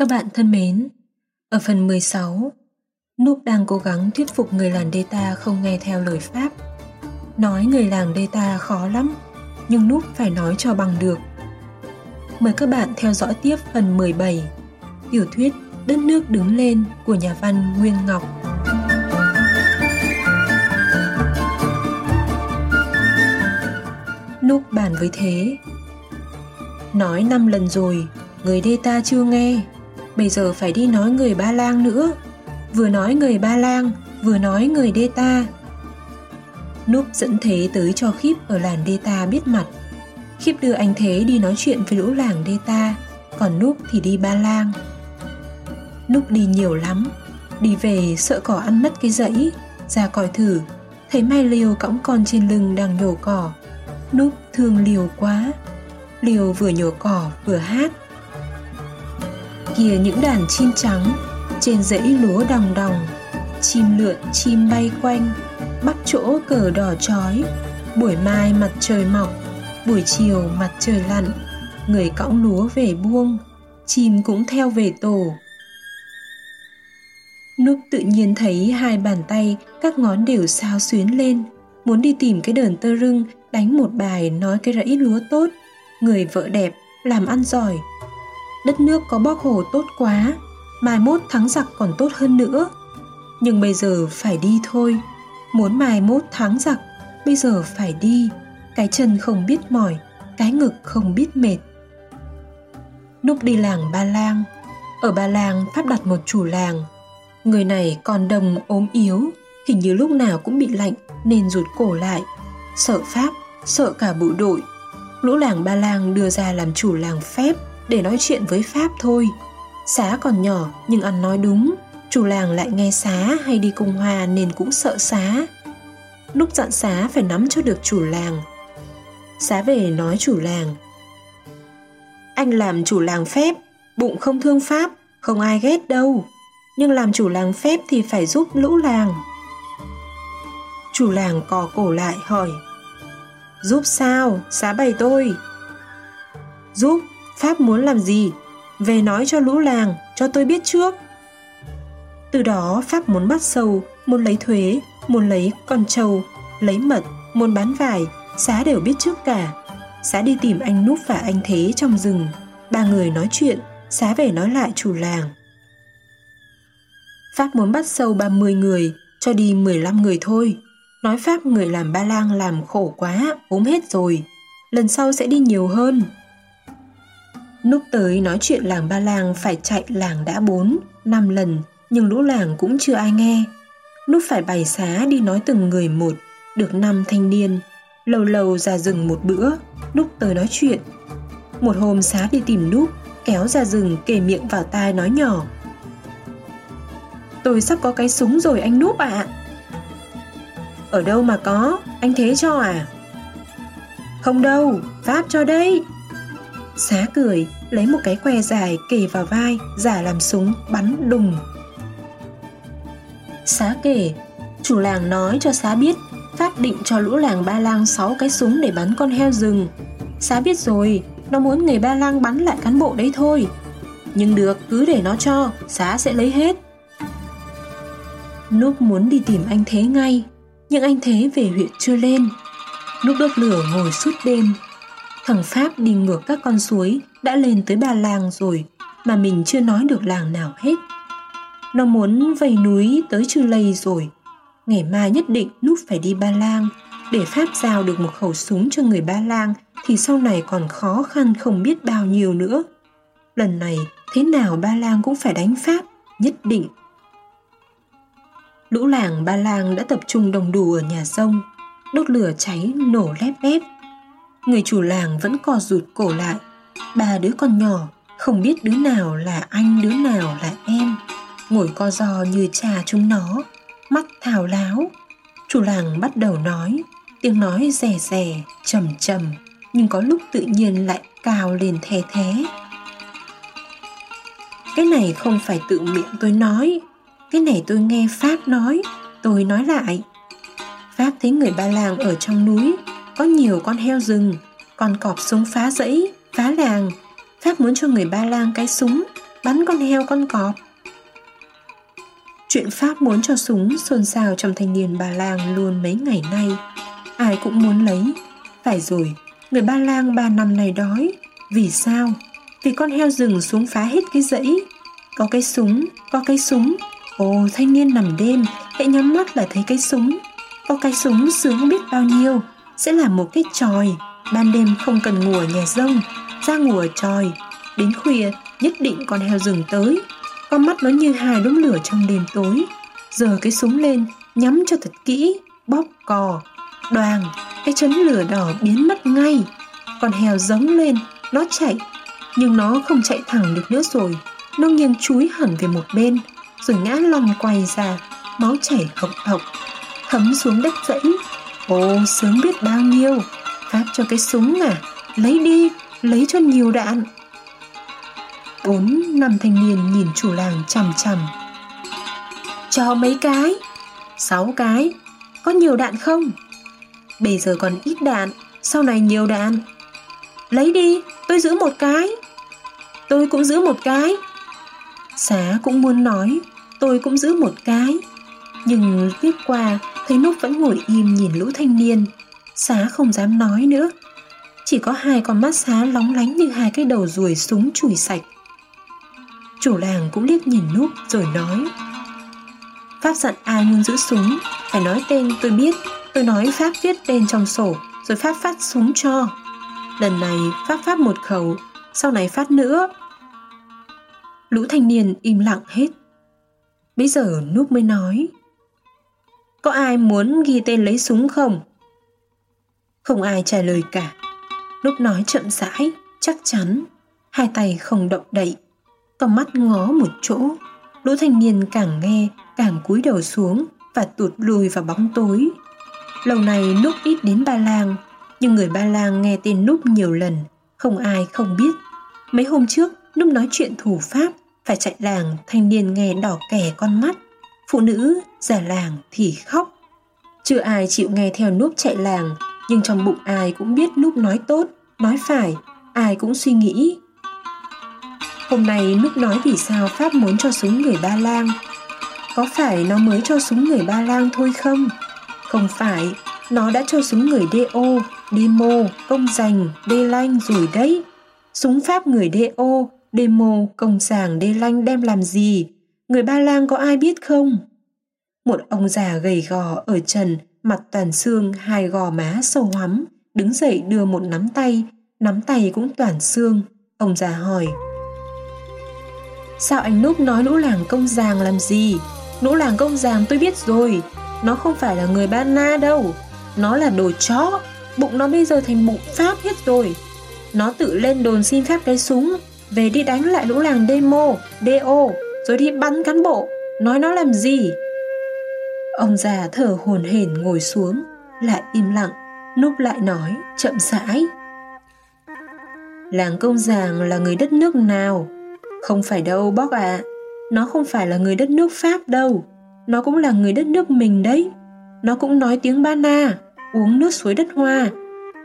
Các bạn thân mến, ở phần 16, Núp đang cố gắng thuyết phục người làng Data không nghe theo lời Pháp. Nói người làng Data khó lắm, nhưng Núp phải nói cho bằng được. Mời các bạn theo dõi tiếp phần 17, tiểu thuyết Đất nước đứng lên của nhà văn Nguyên Ngọc. Núp bàn với Thế. Nói năm lần rồi, người Data chưa nghe, bây giờ phải đi nói người Ba Lang nữa. Vừa nói người Ba Lang, vừa nói người Deta. Núp dẫn Thế tới cho Khiếp ở làng Deta biết mặt. Khiếp đưa anh Thế đi nói chuyện với lũ làng Deta, còn Núp thì đi Ba Lang. Núp đi nhiều lắm, đi về sợ cỏ ăn mất cái dãy, ra coi thử, thấy Mai Liều cõng con trên lưng đang nhổ cỏ. Núp thương Liều quá. Liều vừa nhổ cỏ vừa hát, kìa những đàn chim trắng. Trên dãy lúa đồng đồng chim lượn, chim bay quanh, bắt chỗ cờ đỏ chói. Buổi mai mặt trời mọc, buổi chiều mặt trời lặn, người cõng lúa về buông, chim cũng theo về tổ. Núp tự nhiên thấy hai bàn tay, các ngón đều sao xuyến lên. Muốn đi tìm cái đờn tơ rưng, đánh một bài nói cái rẫy lúa tốt. Người vợ đẹp, làm ăn giỏi đất nước có bác hồ tốt quá, mai mốt thắng giặc còn tốt hơn nữa. Nhưng bây giờ phải đi thôi. Muốn mai mốt thắng giặc, bây giờ phải đi. Cái chân không biết mỏi, cái ngực không biết mệt. Lúc đi làng ba lang, ở ba lang pháp đặt một chủ làng. Người này còn đồng ốm yếu, hình như lúc nào cũng bị lạnh nên rụt cổ lại. Sợ pháp, sợ cả bộ đội. Lũ làng ba lang đưa ra làm chủ làng phép để nói chuyện với Pháp thôi. Xá còn nhỏ nhưng ăn nói đúng, chủ làng lại nghe xá hay đi cùng hòa nên cũng sợ xá. Lúc dặn xá phải nắm cho được chủ làng. Xá về nói chủ làng. Anh làm chủ làng phép, bụng không thương Pháp, không ai ghét đâu. Nhưng làm chủ làng phép thì phải giúp lũ làng. Chủ làng cò cổ lại hỏi Giúp sao? Xá bày tôi Giúp Pháp muốn làm gì? Về nói cho lũ làng, cho tôi biết trước. Từ đó Pháp muốn bắt sâu, muốn lấy thuế, muốn lấy con trâu, lấy mật, muốn bán vải, xá đều biết trước cả. Xá đi tìm anh Núp và anh Thế trong rừng. Ba người nói chuyện, xá về nói lại chủ làng. Pháp muốn bắt sâu 30 người, cho đi 15 người thôi. Nói Pháp người làm ba lang làm khổ quá, ốm hết rồi. Lần sau sẽ đi nhiều hơn. Núp tới nói chuyện làng Ba làng phải chạy làng đã bốn, năm lần, nhưng lũ làng cũng chưa ai nghe. Núp phải bày xá đi nói từng người một, được năm thanh niên. Lâu lâu ra rừng một bữa, Núp tới nói chuyện. Một hôm xá đi tìm Núp, kéo ra rừng kề miệng vào tai nói nhỏ. Tôi sắp có cái súng rồi anh Núp ạ. À. Ở đâu mà có, anh thế cho à? Không đâu, Pháp cho đây. Xá cười, lấy một cái que dài kề vào vai, giả làm súng, bắn đùng. Xá kể, chủ làng nói cho xá biết, phát định cho lũ làng Ba Lang 6 cái súng để bắn con heo rừng. Xá biết rồi, nó muốn người Ba Lang bắn lại cán bộ đấy thôi. Nhưng được, cứ để nó cho, xá sẽ lấy hết. Núp muốn đi tìm anh Thế ngay, nhưng anh Thế về huyện chưa lên. Núp đốt lửa ngồi suốt đêm Thằng Pháp đi ngược các con suối đã lên tới ba làng rồi mà mình chưa nói được làng nào hết. Nó muốn vây núi tới Chư Lây rồi. Ngày mai nhất định lúc phải đi Ba Lang để Pháp giao được một khẩu súng cho người Ba Lang thì sau này còn khó khăn không biết bao nhiêu nữa. Lần này thế nào Ba Lang cũng phải đánh Pháp, nhất định. Lũ làng Ba Lang đã tập trung đồng đủ ở nhà sông, đốt lửa cháy nổ lép bép Người chủ làng vẫn co rụt cổ lại. Ba đứa con nhỏ Không biết đứa nào là anh đứa nào là em. Ngồi co giò như cha chúng nó Mắt thào láo. Chủ làng bắt đầu nói Tiếng nói rè rè, trầm trầm Nhưng có lúc tự nhiên lại cao lên the thế. Cái này không phải tự miệng tôi nói. Cái này tôi nghe Pháp nói. Tôi nói lại. Pháp thấy người ba làng ở trong núi có nhiều con heo rừng, con cọp súng phá rẫy, phá làng. Pháp muốn cho người Ba Lan cái súng, bắn con heo con cọp. Chuyện Pháp muốn cho súng xôn xao trong thanh niên Ba Lan luôn mấy ngày nay. Ai cũng muốn lấy. Phải rồi, người Ba Lan ba năm này đói. Vì sao? Vì con heo rừng xuống phá hết cái dãy. Có cái súng, có cái súng. Ồ, thanh niên nằm đêm, hãy nhắm mắt là thấy cái súng. Có cái súng sướng biết bao nhiêu. Sẽ là một cái tròi. Ban đêm không cần ngủ ở nhà rông, ra ngủ ở tròi. Đến khuya, nhất định con heo rừng tới. Con mắt nó như hai đống lửa trong đêm tối. Giờ cái súng lên Nhắm cho thật kỹ Bóp cò. Đoàn Cái chấn lửa đỏ biến mất ngay. Con heo giống lên Nó chạy. Nhưng nó không chạy thẳng được nữa rồi. Nó nghiêng chúi hẳn về một bên Rồi ngã lăn quay ra. Máu chảy hộc hộc Thấm xuống đất dãy Ồ sớm biết bao nhiêu. Phát cho cái súng à Lấy đi, Lấy cho nhiều đạn. Bốn năm thanh niên nhìn chủ làng chằm chằm. Cho mấy cái? Sáu cái. Có nhiều đạn không? Bây giờ còn ít đạn, Sau này nhiều đạn. Lấy đi, tôi giữ một cái. Tôi cũng giữ một cái. Xá cũng muốn nói, Tôi cũng giữ một cái. Nhưng tiếp qua Thấy Núc vẫn ngồi im nhìn lũ thanh niên. Xá không dám nói nữa. Chỉ có hai con mắt xá lóng lánh như hai cái đầu ruồi súng chùi sạch. Chủ làng cũng liếc nhìn núp rồi nói, Pháp dặn ai muốn giữ súng, Phải nói tên tôi biết. Tôi nói Pháp viết tên trong sổ, Rồi Pháp phát súng cho. Lần này Pháp phát một khẩu, Sau này phát nữa. Lũ thanh niên im lặng hết. Bây giờ Núp mới nói có ai muốn ghi tên lấy súng không? Không ai trả lời cả. Núp nói chậm rãi, Chắc chắn, Hai tay không động đậy con mắt ngó một chỗ. Lũ thanh niên càng nghe, càng cúi đầu xuống và tụt lùi vào bóng tối. Lâu nay núp ít đến ba lang nhưng người ba lang nghe tên núp nhiều lần, không ai không biết. Mấy hôm trước núp nói chuyện thủ pháp phải chạy làng, thanh niên nghe đỏ kẻ con mắt phụ nữ già làng thì khóc chưa ai chịu nghe theo núp chạy làng nhưng trong bụng ai cũng biết núp nói tốt nói phải ai cũng suy nghĩ Hôm nay Núp nói vì sao Pháp muốn cho súng người Ba Lang. Có phải nó mới cho súng người Ba Lang thôi không? Không phải, nó đã cho súng người DO, Demo, Công Giành, Đê Lanh rồi đấy. Súng Pháp người DO, Demo, Công Giàng, Đê Lanh đem làm gì? Người Ba Lang có ai biết không? Một ông già gầy gò ở trần, mặt toàn xương, hai gò má sâu hoắm, đứng dậy đưa một nắm tay, nắm tay cũng toàn xương. Ông già hỏi, Sao anh Núp nói lũ làng công giàng làm gì? Lũ làng công giàng tôi biết rồi Nó không phải là người Ba Na đâu Nó là đồ chó Bụng nó bây giờ thành bụng Pháp hết rồi Nó tự lên đồn xin phép cái súng Về đi đánh lại lũ làng Demo DO rồi đi bắn cán bộ Nói nó làm gì Ông già thở hồn hển ngồi xuống Lại im lặng Núp lại nói chậm rãi Làng công giàng là người đất nước nào không phải đâu bóc ạ, à. nó không phải là người đất nước Pháp đâu, nó cũng là người đất nước mình đấy. Nó cũng nói tiếng Ba Na, uống nước suối đất hoa.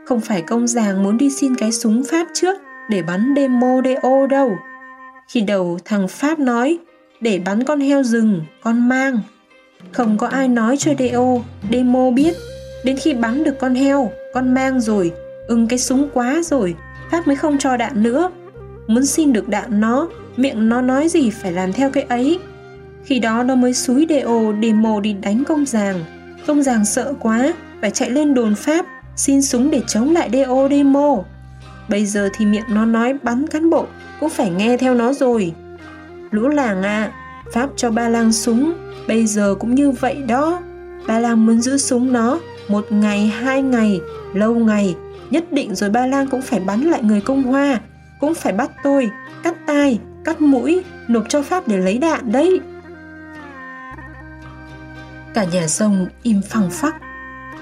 Không phải công giàng muốn đi xin cái súng Pháp trước để bắn demo DO đâu. Khi đầu thằng Pháp nói để bắn con heo rừng, con mang. Không có ai nói cho Deo, demo biết. Đến khi bắn được con heo, con mang rồi, ưng cái súng quá rồi, Pháp mới không cho đạn nữa. Muốn xin được đạn nó miệng nó nói gì phải làm theo cái ấy khi đó nó mới xúi Deo, demo đi đánh công giàng công giàng sợ quá phải chạy lên đồn pháp xin súng để chống lại Deo, demo bây giờ thì miệng nó nói bắn cán bộ cũng phải nghe theo nó rồi lũ làng à pháp cho ba lang súng bây giờ cũng như vậy đó ba lang muốn giữ súng nó một ngày hai ngày lâu ngày nhất định rồi ba lang cũng phải bắn lại người công hoa cũng phải bắt tôi cắt tai cắt mũi, nộp cho Pháp để lấy đạn đấy. Cả nhà rồng im phăng phắc.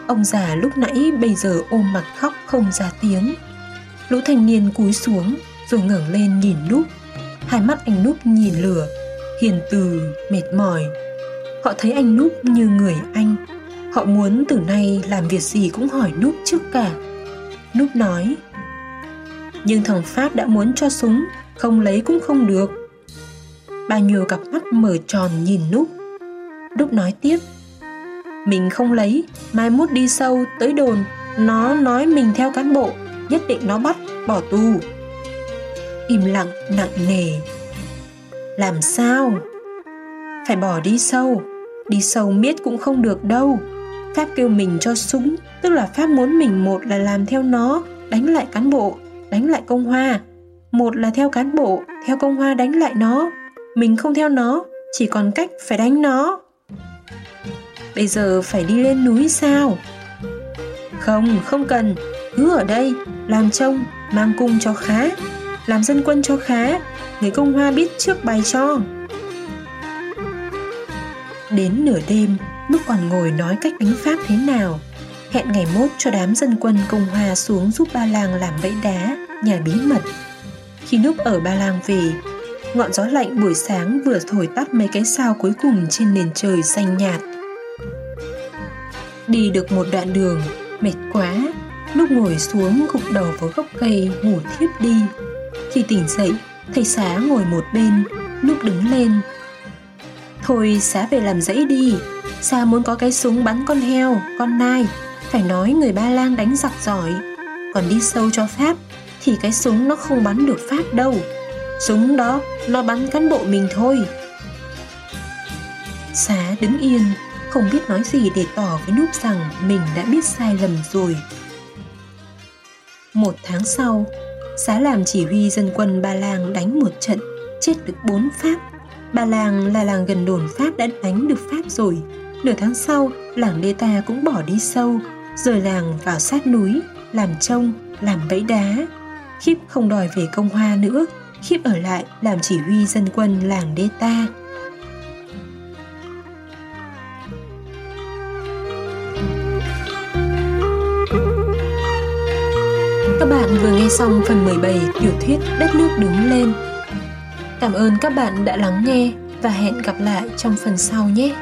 Ông già lúc nãy bây giờ ôm mặt khóc không ra tiếng. Lũ thanh niên cúi xuống rồi ngẩng lên nhìn núp. Hai mắt anh núp nhìn lửa, hiền từ, mệt mỏi. Họ thấy anh núp như người anh. Họ muốn từ nay làm việc gì cũng hỏi núp trước cả. Núp nói Nhưng thằng Pháp đã muốn cho súng không lấy cũng không được bao nhiêu cặp mắt mở tròn nhìn Núp. Núp nói tiếp, mình không lấy, mai mốt đi sâu tới đồn, nó nói mình theo cán bộ, nhất định nó bắt, bỏ tù. Im lặng nặng nề. Làm sao? Phải bỏ đi sâu, đi sâu miết cũng không được đâu. Pháp kêu mình cho súng, tức là Pháp muốn mình một là làm theo nó, đánh lại cán bộ, đánh lại công hoa. Một là theo cán bộ, theo công hoa đánh lại nó. Mình không theo nó, chỉ còn cách phải đánh nó. Bây giờ phải đi lên núi sao? Không, không cần, cứ ở đây, làm trông, mang cung cho khá, làm dân quân cho khá, người công hoa biết trước bài cho. Đến nửa đêm, lúc còn ngồi nói cách đánh pháp thế nào, hẹn ngày mốt cho đám dân quân công hoa xuống giúp ba làng làm bẫy đá, nhà bí mật. Khi lúc ở ba làng về, ngọn gió lạnh buổi sáng vừa thổi tắt mấy cái sao cuối cùng trên nền trời xanh nhạt. Đi được một đoạn đường, mệt quá, lúc ngồi xuống gục đầu vào gốc cây ngủ thiếp đi. Khi tỉnh dậy, thầy xá ngồi một bên, lúc đứng lên. Thôi xá về làm dãy đi, xá muốn có cái súng bắn con heo, con nai, phải nói người Ba Lan đánh giặc giỏi. Còn đi sâu cho Pháp thì cái súng nó không bắn được Pháp đâu. Súng đó nó bắn cán bộ mình thôi. Xá đứng yên, không biết nói gì để tỏ với núp rằng mình đã biết sai lầm rồi. Một tháng sau, Xá làm chỉ huy dân quân Ba Lang đánh một trận, chết được bốn Pháp. Ba Lang là làng gần đồn Pháp đã đánh được Pháp rồi. Nửa tháng sau, làng Đê Ta cũng bỏ đi sâu, rời làng vào sát núi, làm trông, làm bẫy đá. Khiếp không đòi về công hoa nữa, khiếp ở lại làm chỉ huy dân quân làng Đê Ta. Nghe xong phần 17 tiểu thuyết Đất nước đứng lên. Cảm ơn các bạn đã lắng nghe và hẹn gặp lại trong phần sau nhé.